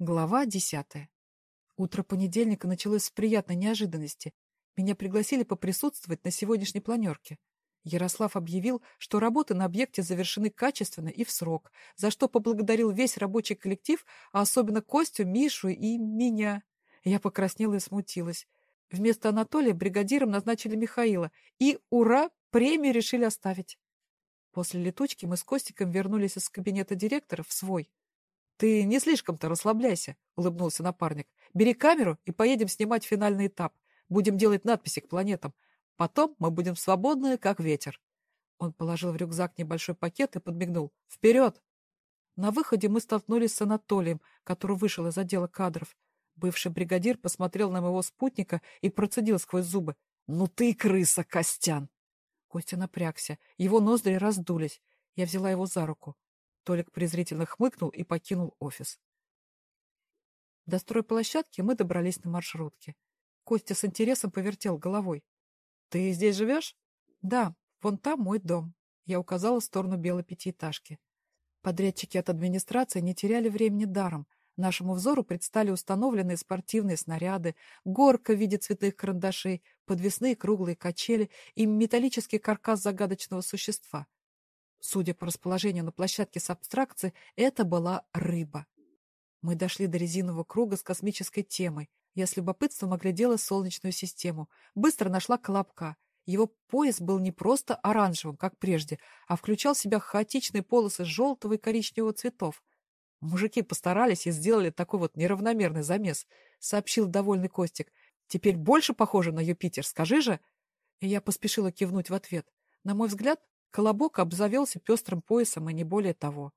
Глава десятая. Утро понедельника началось с приятной неожиданности. Меня пригласили поприсутствовать на сегодняшней планерке. Ярослав объявил, что работы на объекте завершены качественно и в срок, за что поблагодарил весь рабочий коллектив, а особенно Костю, Мишу и меня. Я покраснела и смутилась. Вместо Анатолия бригадиром назначили Михаила, и, ура, премию решили оставить. После летучки мы с Костиком вернулись из кабинета директора в свой. «Ты не слишком-то расслабляйся», — улыбнулся напарник. «Бери камеру и поедем снимать финальный этап. Будем делать надписи к планетам. Потом мы будем свободны, как ветер». Он положил в рюкзак небольшой пакет и подмигнул. «Вперед!» На выходе мы столкнулись с Анатолием, который вышел из отдела кадров. Бывший бригадир посмотрел на моего спутника и процедил сквозь зубы. «Ну ты крыса, Костян!» Костя напрягся. Его ноздри раздулись. Я взяла его за руку. Толик презрительно хмыкнул и покинул офис. До стройплощадки мы добрались на маршрутке. Костя с интересом повертел головой. — Ты здесь живешь? — Да, вон там мой дом. Я указала в сторону белой пятиэтажки. Подрядчики от администрации не теряли времени даром. Нашему взору предстали установленные спортивные снаряды, горка в виде цветных карандашей, подвесные круглые качели и металлический каркас загадочного существа. Судя по расположению на площадке с абстракцией, это была рыба. Мы дошли до резинового круга с космической темой. Я с любопытством оглядела Солнечную систему. Быстро нашла Колобка. Его пояс был не просто оранжевым, как прежде, а включал в себя хаотичные полосы желтого и коричневого цветов. Мужики постарались и сделали такой вот неравномерный замес, сообщил довольный Костик. Теперь больше похоже на Юпитер, скажи же. И я поспешила кивнуть в ответ. На мой взгляд, Колобок обзавелся пестрым поясом и не более того.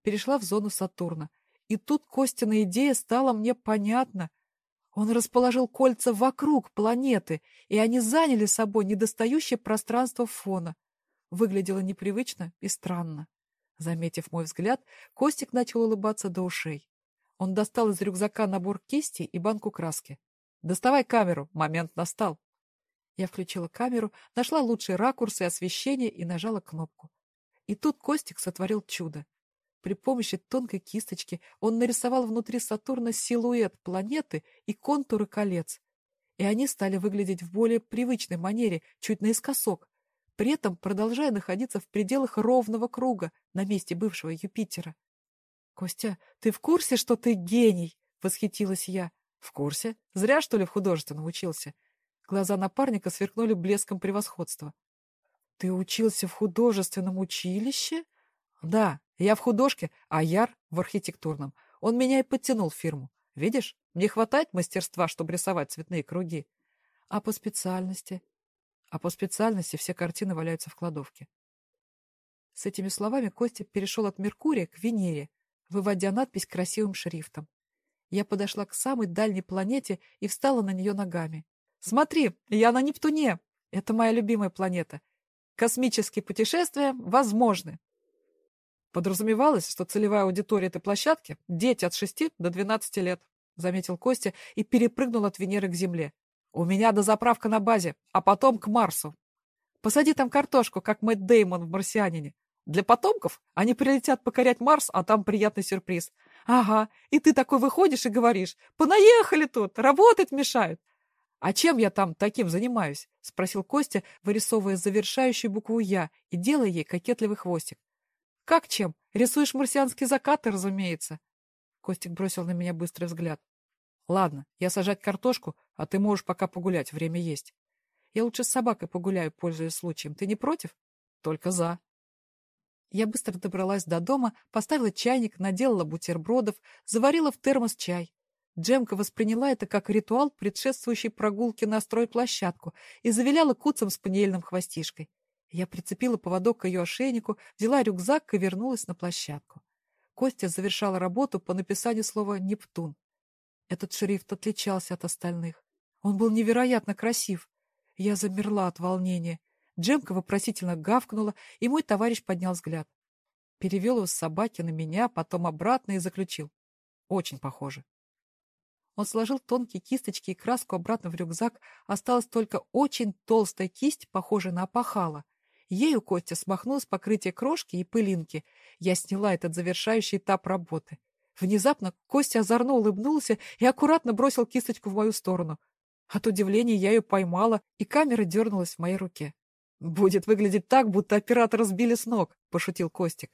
Перешла в зону Сатурна. И тут Костина идея стала мне понятна. Он расположил кольца вокруг планеты, и они заняли собой недостающее пространство фона. Выглядело непривычно и странно. Заметив мой взгляд, Костик начал улыбаться до ушей. Он достал из рюкзака набор кисти и банку краски. «Доставай камеру, момент настал». Я включила камеру, нашла лучший ракурс и освещение и нажала кнопку. И тут Костик сотворил чудо. При помощи тонкой кисточки он нарисовал внутри Сатурна силуэт планеты и контуры колец. И они стали выглядеть в более привычной манере, чуть наискосок, при этом продолжая находиться в пределах ровного круга на месте бывшего Юпитера. — Костя, ты в курсе, что ты гений? — восхитилась я. — В курсе? Зря, что ли, в художественном учился? Глаза напарника сверкнули блеском превосходства. — Ты учился в художественном училище? — Да, я в художке, а Яр в архитектурном. Он меня и подтянул в фирму. Видишь, мне хватает мастерства, чтобы рисовать цветные круги. А по специальности? А по специальности все картины валяются в кладовке. С этими словами Костя перешел от Меркурия к Венере, выводя надпись красивым шрифтом. Я подошла к самой дальней планете и встала на нее ногами. Смотри, я на Нептуне. Это моя любимая планета. Космические путешествия возможны. Подразумевалось, что целевая аудитория этой площадки – дети от 6 до 12 лет, заметил Костя и перепрыгнул от Венеры к Земле. У меня до заправка на базе, а потом к Марсу. Посади там картошку, как Мэтт Деймон в «Марсианине». Для потомков они прилетят покорять Марс, а там приятный сюрприз. Ага, и ты такой выходишь и говоришь, понаехали тут, работать мешают. «А чем я там таким занимаюсь?» — спросил Костя, вырисовывая завершающую букву «Я» и делая ей кокетливый хвостик. «Как чем? Рисуешь марсианские закаты, разумеется». Костик бросил на меня быстрый взгляд. «Ладно, я сажать картошку, а ты можешь пока погулять, время есть. Я лучше с собакой погуляю, пользуясь случаем. Ты не против?» «Только за». Я быстро добралась до дома, поставила чайник, наделала бутербродов, заварила в термос чай. Джемка восприняла это как ритуал, предшествующий прогулке на стройплощадку, и завиляла куцем с панельным хвостишкой. Я прицепила поводок к ее ошейнику, взяла рюкзак и вернулась на площадку. Костя завершала работу по написанию слова «Нептун». Этот шрифт отличался от остальных. Он был невероятно красив. Я замерла от волнения. Джемка вопросительно гавкнула, и мой товарищ поднял взгляд. Перевел его с собаки на меня, потом обратно и заключил. Очень похоже. Он сложил тонкие кисточки и краску обратно в рюкзак. Осталась только очень толстая кисть, похожая на опахало. Ею Костя смахнул с покрытия крошки и пылинки. Я сняла этот завершающий этап работы. Внезапно Костя озорно улыбнулся и аккуратно бросил кисточку в мою сторону. От удивления я ее поймала, и камера дернулась в моей руке. «Будет выглядеть так, будто оператора сбили с ног», — пошутил Костик.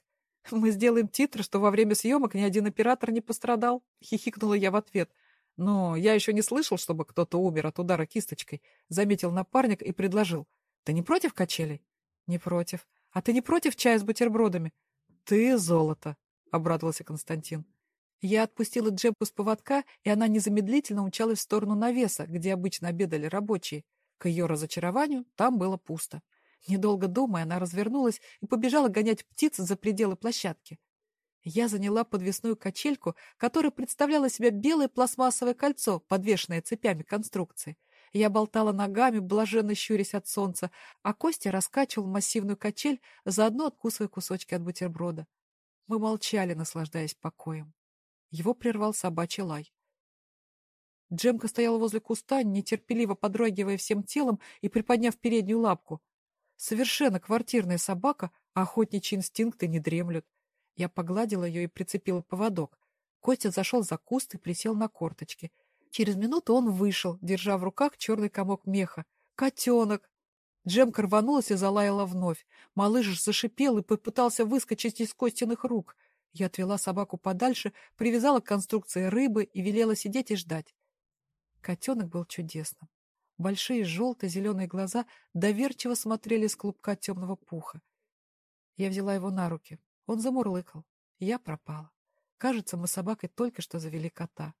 «Мы сделаем титры, что во время съемок ни один оператор не пострадал», — хихикнула я в ответ. «Но я еще не слышал, чтобы кто-то умер от удара кисточкой», — заметил напарник и предложил. «Ты не против качелей?» «Не против. А ты не против чая с бутербродами?» «Ты золото», — обрадовался Константин. Я отпустила Джебку с поводка, и она незамедлительно умчалась в сторону навеса, где обычно обедали рабочие. К ее разочарованию там было пусто. Недолго думая, она развернулась и побежала гонять птиц за пределы площадки. Я заняла подвесную качельку, которая представляла себя белое пластмассовое кольцо, подвешенное цепями конструкции. Я болтала ногами, блаженно щурясь от солнца, а Костя раскачивал массивную качель, заодно откусывая кусочки от бутерброда. Мы молчали, наслаждаясь покоем. Его прервал собачий лай. Джемка стояла возле куста, нетерпеливо подрагивая всем телом и приподняв переднюю лапку. Совершенно квартирная собака, а охотничьи инстинкты не дремлют. Я погладила ее и прицепила поводок. Костя зашел за куст и присел на корточки. Через минуту он вышел, держа в руках черный комок меха. «Котенок!» Джемка рванулась и залаяла вновь. Малыш зашипел и попытался выскочить из Костиных рук. Я отвела собаку подальше, привязала к конструкции рыбы и велела сидеть и ждать. Котенок был чудесным. Большие желто-зеленые глаза доверчиво смотрели с клубка темного пуха. Я взяла его на руки. Он замурлыкал. Я пропала. Кажется, мы с собакой только что завели кота.